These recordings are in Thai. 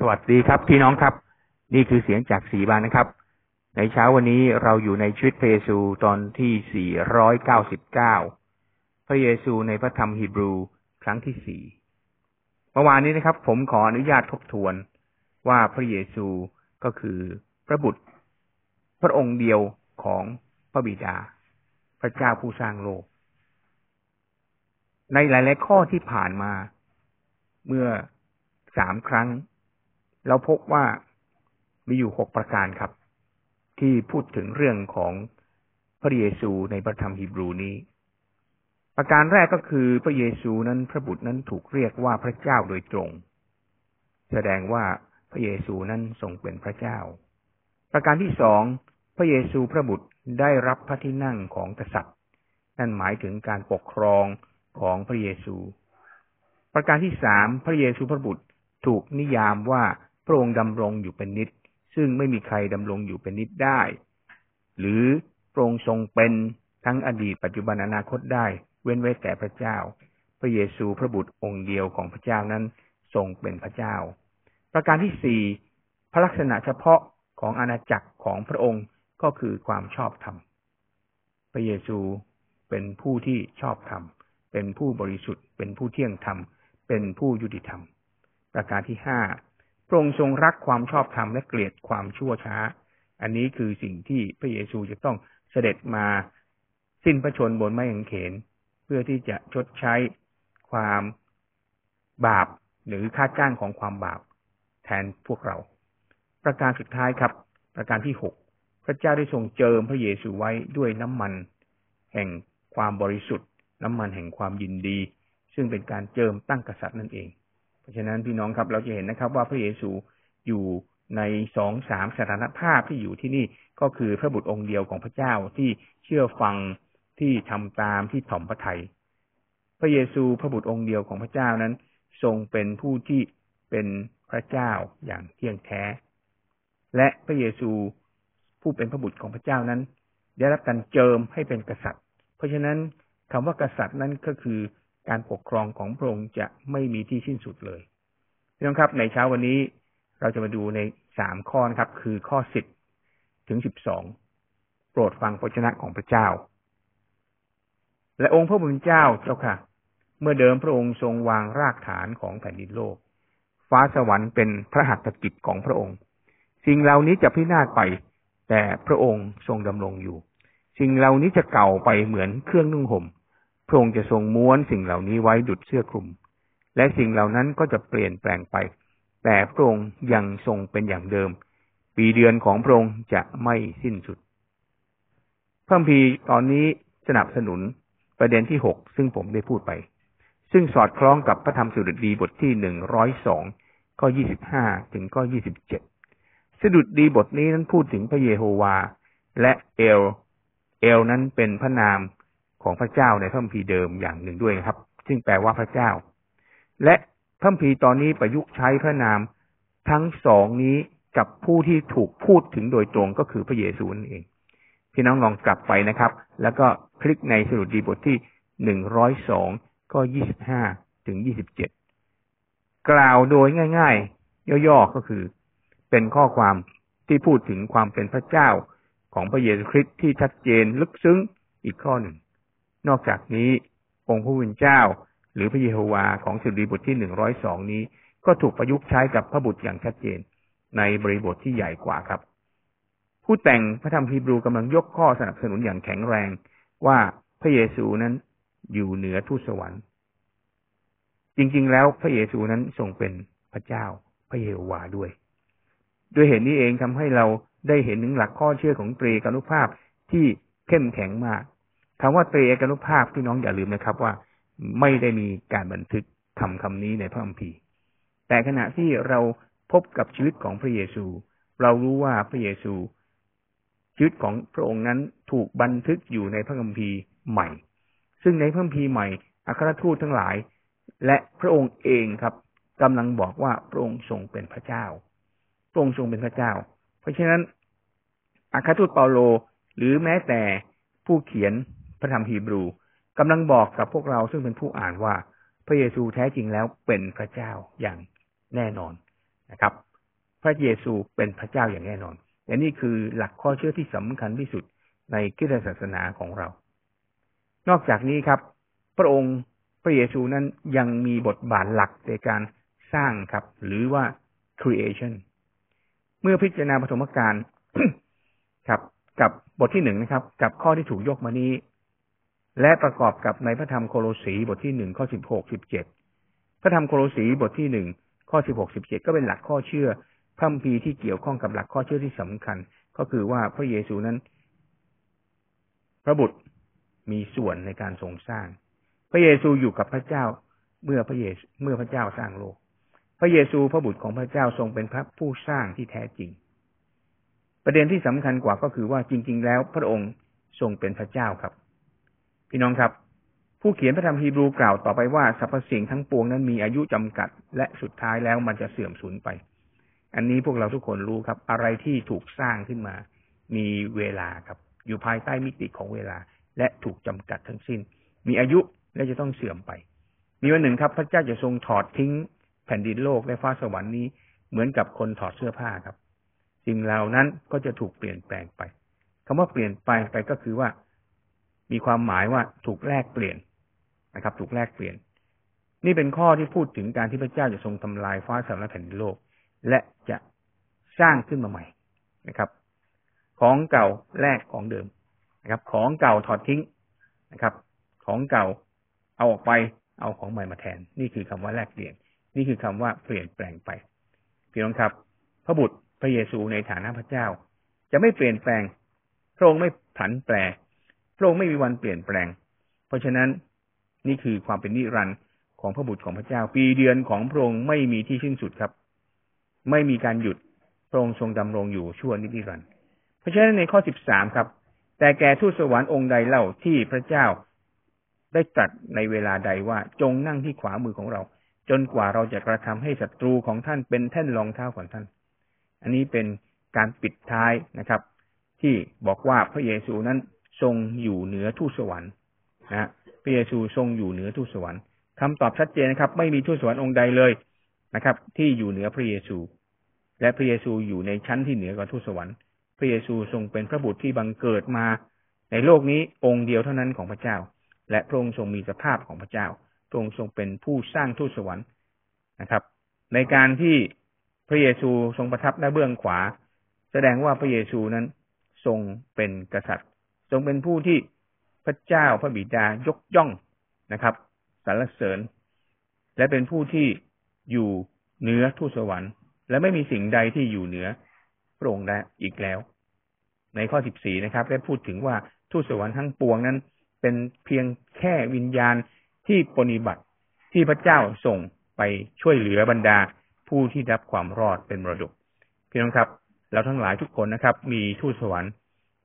สวัสดีครับพี่น้องครับ นี่คือเสียงจากสีบานนะครับ ในเช้าวันนี้เราอยู่ในชีวิตพระเยซูตอนที่ 499 พระเยซูในพระธรรมฮีบรูครั้งที่สี่เมื่อวานนี้นะครับ ผมขออนุญาตทบทวนว่าพระเยซูก็คือพระบุตร พระองค์เดียวของพระบิดา พระเจ้าผู้สร้างโลก ในหลาย ๆ ข้อที่ผ่านมาเมื่อสามครั้ง เราพบว่ามีอยู่หกประการครับ ที่พูดถึงเรื่องของพระเยซูในพระธรรมฮีบรูนี้ ประการแรกก็คือพระเยซูนั้นพระบุตรนั้นถูกเรียกว่าพระเจ้าโดยตรง แสดงว่าพระเยซูนั้นทรงเป็นพระเจ้า ประการที่สองพระเยซูพระบุตรได้รับพระที่นั่งของกษัตริย์ นั่นหมายถึงการปกครองของพระเยซู ประการที่สามพระเยซูพระบุตรถูกนิยามว่า พระองค์ดำรงอยู่เป็นนิจซึ่งไม่มีใครดำรงอยู่เป็นนิจได้ หรือพระองค์ทรงเป็นทั้งอดีตปัจจุบันอนาคตได้ เว้นไว้แต่พระเจ้า พระเยซูพระบุตรองค์เดียวของพระเจ้านั้นทรงเป็นพระเจ้า ประการที่สี่พระลักษณะเฉพาะของอาณาจักรของพระองค์ก็คือความชอบธรรม พระเยซูเป็นผู้ที่ชอบธรรม เป็นผู้บริสุทธิ์ เป็นผู้เที่ยงธรรม เป็นผู้ยุติธรรม ประการที่ห้า พระองค์ทรงรักความชอบธรรมและเกลียดความชั่วช้า อันนี้คือสิ่งที่พระเยซูจะต้องเสด็จมาสิ้นพระชนบนไม้กางเขน เพื่อที่จะชดใช้ความบาปหรือค่าจ้างของความบาปแทนพวกเรา ประการสุดท้ายครับ ประการที่หกพระเจ้าได้ทรงเจิมพระเยซูไว้ด้วยน้ำมัน แห่งความบริสุทธิ์ น้ำมันแห่งความยินดี ซึ่งเป็นการเจิมตั้งกษัตริย์นั่นเอง ราะฉะนั้นพี่น้องครับเราจะเห็นนะครับ ว่าพระเยซูอยู่ในสองสามสถานภาพที่อยู่ที่นี่ก็คือพระบุตรองค์เดียวของพระเจ้าที่เชื่อฟังที่ทำตามที่ถ่อมพระทยัยพระเยซูพระบุตรองค์เดียวของพระเจ้านั้น ทรงเป็นผู้ที่เป็นพระเจ้าอย่างเที่ยงแท้ และพระเยซูผู้เป็นพระบุตรของพระเจ้านั้น ได้รับการเจิมให้เป็นกษัตริย์ เพราะฉะนั้นคำว่ากษัตริย์นั้นก็คือ การปกครองของพระองค์จะไม่มีที่สิ้นสุดเลยพี่น้องครับ ในเช้าวันนี้เราจะมาดูในสามข้อนะครับ คือข้อสิบถึงสิบสองโปรดฟังพระชนะของพระเจ้า และองค์พระบุญเจ้าเจ้าค่ะ เมื่อเดิมพระองค์ทรงวางรากฐานของแผ่นดินโลก ฟ้าสวรรค์เป็นพระหัตถกิจของพระองค์ สิ่งเหล่านี้จะพินาศไป แต่พระองค์ทรงดำรงอยู่ สิ่งเหล่านี้จะเก่าไปเหมือนเครื่องนุ่งห่ม พระองค์จะทรงม้วนสิ่งเหล่านี้ไว้ดุดเสื้อคลุม และสิ่งเหล่านั้นก็จะเปลี่ยนแปลงไป แต่พระองค์ยังทรงเป็นอย่างเดิม ปีเดือนของพระองค์จะไม่สิ้นสุดพระพีตอนนี้สนับสนุนประเด็นที่หกซึ่งผมได้พูดไป ซึ่งสอดคล้องกับพระธรรมสุดดีบทที่หนึ่งร้อยสองข้อยี่สิบห้าถึงข้อยี่สิบเจ็ดสดุดดีบทนี้นั้นพูดถึงพระเยโฮวา และเอล เอลนั้นเป็นพระนาม ของพระเจ้าในพระคัมภีร์เดิมอย่างหนึ่งด้วยครับ ซึ่งแปลว่าพระเจ้า และพระคัมภีร์ตอนนี้ประยุกต์ใช้พระนามทั้งสองนี้กับผู้ที่ถูกพูดถึงโดยตรงก็คือพระเยซูนั่นเอง พี่น้องลองกลับไปนะครับ แล้วก็คลิกในสรุปดีบทที่หนึ่งร้อยสองก็ยี่สิบห้าถึงยี่สิบเจ็ดกล่าวโดยง่าย ๆ ย่อๆก็คือ เป็นข้อความที่พูดถึงความเป็นพระเจ้าของพระเยซูคริสต์ที่ชัดเจนลึกซึ้งอีกข้อหนึ่ง นอกจากนี้ องค์พระวิญเจ้า หรือพระเยโฮวาของสุดีบทที่หนึ่งร้อยสองนี้ ก็ถูกประยุกต์ใช้กับพระบุตรอย่างชัดเจน ในบริบทที่ใหญ่กว่าครับ ผู้แต่งพระธรรมฮีบรูกำลังยกข้อสนับสนุนอย่างแข็งแรงว่าพระเยซูนั้นอยู่เหนือทูตสวรรค์ จริงๆ แล้วพระเยซูนั้นทรงเป็นพระเจ้าพระเยโฮวาด้วย ด้วยเหตุนี้เองทำให้เราได้เห็นถึงหลักข้อเชื่อของตรีกานุภาพที่เข้มแข็งมาก คำว่าเตรเอกนุภาพพี่น้องอย่าลืมนะครับ ว่าไม่ได้มีการบันทึกคำคำนี้ในพระคัมภีร์ แต่ขณะที่เราพบกับชีวิตของพระเยซู เรารู้ว่าพระเยซูชีวิตของพระองค์นั้นถูกบันทึกอยู่ในพระคัมภีร์ใหม่ ซึ่งในพระคัมภีร์ใหม่อัครทูตทั้งหลาย และพระองค์เองครับกำลังบอกว่าพระองค์ทรงเป็นพระเจ้า พระองค์ทรงเป็นพระเจ้า เพราะฉะนั้นอัครทูตเปาโล หรือแม้แต่ผู้เขียน พระธรรมฮีบรูกำลังบอกกับพวกเราซึ่งเป็นผู้อ่านว่า พระเยซูแท้จริงแล้วเป็นพระเจ้าอย่างแน่นอนนะครับ พระเยซูเป็นพระเจ้าอย่างแน่นอนและนี่คือหลักข้อเชื่อที่สำคัญที่สุดในคริสตศาสนาของเรา นอกจากนี้ครับ พระองค์พระเยซูนั้นยังมีบทบาทหลักในการสร้างครับ หรือว่า creation เมื่อพิจารณาปฐมกาลครับ กับบทที่หนึ่งนะครับ กับข้อที่ถูกยกมานี้ และประกอบกับในพระธรรมโคโลสีบทที่หนึ่งข้อสิบหกสิบเจ็ดพระธรรมโคโลสีบทที่หนึ่งข้อสิบหกสิบเจ็ดก็เป็นหลักข้อเชื่อพระพีที่เกี่ยวข้องกับหลักข้อเชื่อที่สำคัญ ก็คือว่าพระเยซูนั้น พระบุตรมีส่วนในการทรงสร้าง พระเยซูอยู่กับพระเจ้าเมื่อพระเยซูเมื่อพระเจ้าสร้างโลก พระเยซูพระบุตรของพระเจ้าทรงเป็นพระผู้สร้างที่แท้จริง ประเด็นที่สำคัญกว่าก็คือว่าจริง ๆ แล้วพระองค์ทรงเป็นพระเจ้าครับ พี่น้องครับ ผู้เขียนพระธรรมฮีบรูกล่าวต่อไปว่าสรรพสิ่งทั้งปวงนั้นมีอายุจำกัด และสุดท้ายแล้วมันจะเสื่อมสูญไป อันนี้พวกเราทุกคนรู้ครับ อะไรที่ถูกสร้างขึ้นมา มีเวลาครับ อยู่ภายใต้มิติของเวลา และถูกจำกัดทั้งสิ้น มีอายุและจะต้องเสื่อมไป มีวันหนึ่งครับ พระเจ้าจะทรงถอดทิ้ง แผ่นดินโลกและฟ้าสวรรค์นี้เหมือนกับคนถอดเสื้อผ้าครับสิ่งเหล่านั้นก็จะถูกเปลี่ยนแปลงไปคำว่าเปลี่ยนไปไปก็คือว่า มีความหมายว่าถูกแลกเปลี่ยนนะครับ ถูกแลกเปลี่ยน นี่เป็นข้อที่พูดถึงการที่พระเจ้าจะทรงทำลายฟ้าสวรรค์และแผ่นดินโลก และจะสร้างขึ้นมาใหม่นะครับ ของเก่าแลกของเดิมนะครับ ของเก่าถอดทิ้งนะครับ ของเก่าเอาออกไปเอาของใหม่มาแทน นี่คือคำว่าแลกเปลี่ยน นี่คือคำว่าเปลี่ยนแปลงไปพี่น้องครับ พระบุตรพระเยซูในฐานะพระเจ้า จะไม่เปลี่ยนแปลงพระองค์ไม่ผันแปร พระองค์ไม่มีวันเปลี่ยนแปลง เพราะฉะนั้นนี่คือความเป็นนิรันดร์ของพระบุตรของพระเจ้า ปีเดือนของพระองค์ไม่มีที่สิ้นสุดครับ ไม่มีการหยุดพระองค์ทรงดำรงอยู่ชั่วนิรันดร์เพราะฉะนั้นในข้อสิบสามครับ แต่แก่ทูตสวรรค์องค์ใดเล่าที่พระเจ้าได้ตรัสในเวลาใดว่าจงนั่งที่ขวามือของเรา จนกว่าเราจะกระทำให้ศัตรูของท่านเป็นแท่นรองเท้าของท่าน อันนี้เป็นการปิดท้ายนะครับ ที่บอกว่าพระเยซูนั้น ทรงอยู่เหนือทูตสวรรค์นะพระเยซูทรงอยู่เหนือทูตสวรรค์คำตอบชัดเจนนะครับ ไม่มีทูตสวรรค์องค์ใดเลยนะครับ ที่อยู่เหนือพระเยซู และพระเยซูอยู่ในชั้นที่เหนือกว่าทุสวรรค์ พระเยซูทรงเป็นพระบุตรที่บังเกิดมา ในโลกนี้องค์เดียวเท่านั้นของพระเจ้า และพระองค์ทรงมีสภาพของพระเจ้าพระองค์ทรงเป็นผู้สร้างทูตสวรรค์นะครับ ในการที่พระเยซูทรงประทับหน้าเบื้องขวา แสดงว่าพระเยซูนั้นทรงเป็นกษัตริย์ ทรงเป็นผู้ที่พระเจ้าพระบิดายกย่องนะครับสรรเสริญ และเป็นผู้ที่อยู่เหนือทูตสวรรค์ และไม่มีสิ่งใดที่อยู่เหนือพระองค์ได้อีกแล้ว ในข้อสิบสี่นะครับได้พูดถึงว่าทูตสวรรค์ทั้งปวงนั้น เป็นเพียงแค่วิญญาณที่ปฏิบัติที่พระเจ้าส่งไปช่วยเหลือบรรดาผู้ที่รับความรอดเป็นมรดกพี่น้องครับ เราทั้งหลายทุกคนนะครับ มีทูตสวรรค์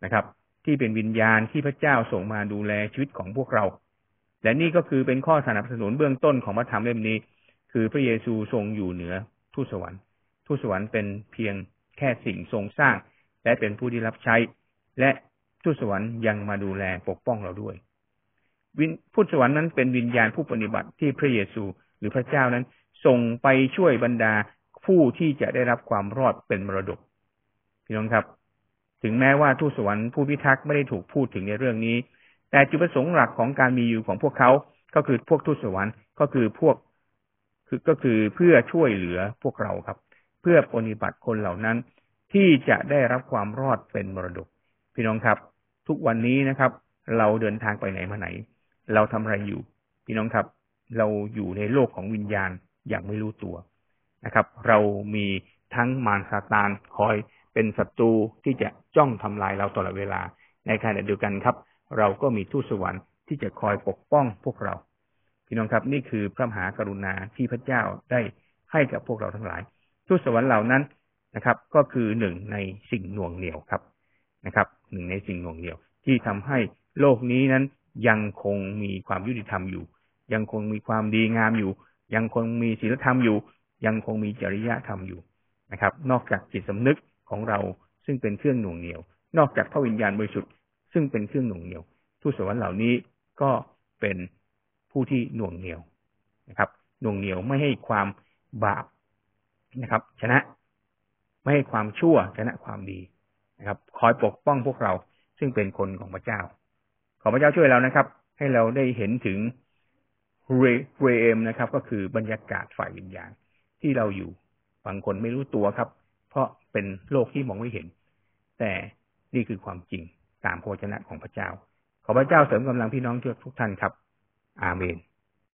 นะครับ ที่เป็นวิญญาณที่พระเจ้าส่งมาดูแลชีวิตของพวกเรา และนี่ก็คือเป็นข้อสนับสนุนเบื้องต้นของพระธรรมเล่มนี้ คือพระเยซูทรงอยู่เหนือทูตสวรรค์ทูตสวรรค์เป็นเพียงแค่สิ่งทรงสร้าง และเป็นผู้ที่รับใช้ และทูตสวรรค์ยังมาดูแลปกป้องเราด้วยวิญทูตสวรรค์นั้นเป็นวิญญาณผู้ปฏิบัติที่พระเยซูหรือพระเจ้านั้นส่งไปช่วยบรรดาผู้ที่จะได้รับความรอดเป็นมรดกพี่น้องครับ ถึงแม้ว่าทูตสวรรค์ผู้พิทักษ์ไม่ได้ถูกพูดถึงในเรื่องนี้ แต่จุดประสงค์หลักของการมีอยู่ของพวกเขา ก็คือพวกทูตสวรรค์ก็คือพวกคือก็คือเพื่อช่วยเหลือพวกเราครับ เพื่อปฏิบัติคนเหล่านั้น ที่จะได้รับความรอดเป็นมรดก พี่น้องครับ ทุกวันนี้นะครับ เราเดินทางไปไหนมาไหน เราทำอะไรอยู่ พี่น้องครับ เราอยู่ในโลกของวิญญาณอย่างไม่รู้ตัวนะครับ เรามีทั้งมารซาตานคอย เป็นศัตรูที่จะจ้องทำลายเราตลอดเวลา ในขณะเดียวกันครับ เราก็มีทูตสวรรค์ที่จะคอยปกป้องพวกเรา พี่น้องครับนี่คือพระมหากรุณาที่พระเจ้าได้ให้กับพวกเราทั้งหลาย ทูตสวรรค์เหล่านั้นนะครับ ก็คือหนึ่งในสิ่งหน่วงเหนี่ยวครับนะครับหนึ่งในสิ่งหน่วงเหนี่ยว ที่ทำให้โลกนี้นั้นยังคงมีความยุติธรรมอยู่ ยังคงมีความดีงามอยู่ ยังคงมีศีลธรรมอยู่ ยังคงมีจริยธรรมอยู่นะครับ นอกจากจิตสำนึก ของเราซึ่งเป็นเครื่องหน่วงเหนี่ยว นอกจากพระวิญญาณบริสุทธิ์ซึ่งเป็นเครื่องหน่วงเหนี่ยวทูตสวรรค์เหล่านี้ก็เป็นผู้ที่หน่วงเหนียวนะครับ หน่วงเหนียวไม่ให้ความบาปนะครับ ชนะไม่ให้ความชั่วชนะความดีนะครับ คอยปกป้องพวกเราซึ่งเป็นคนของพระเจ้า ขอพระเจ้าช่วยเรานะครับ ให้เราได้เห็นถึงเรเอมนะครับ ก็คือบรรยากาศฝ่ายวิญญาณที่เราอยู่บางคนไม่รู้ตัวครับ เพราะเป็นโลกที่มองไม่เห็น แต่นี่คือความจริงตามโภชนะของพระเจ้า ขอพระเจ้าเสริมกำลังพี่น้องทุกท่านครับ อาเมน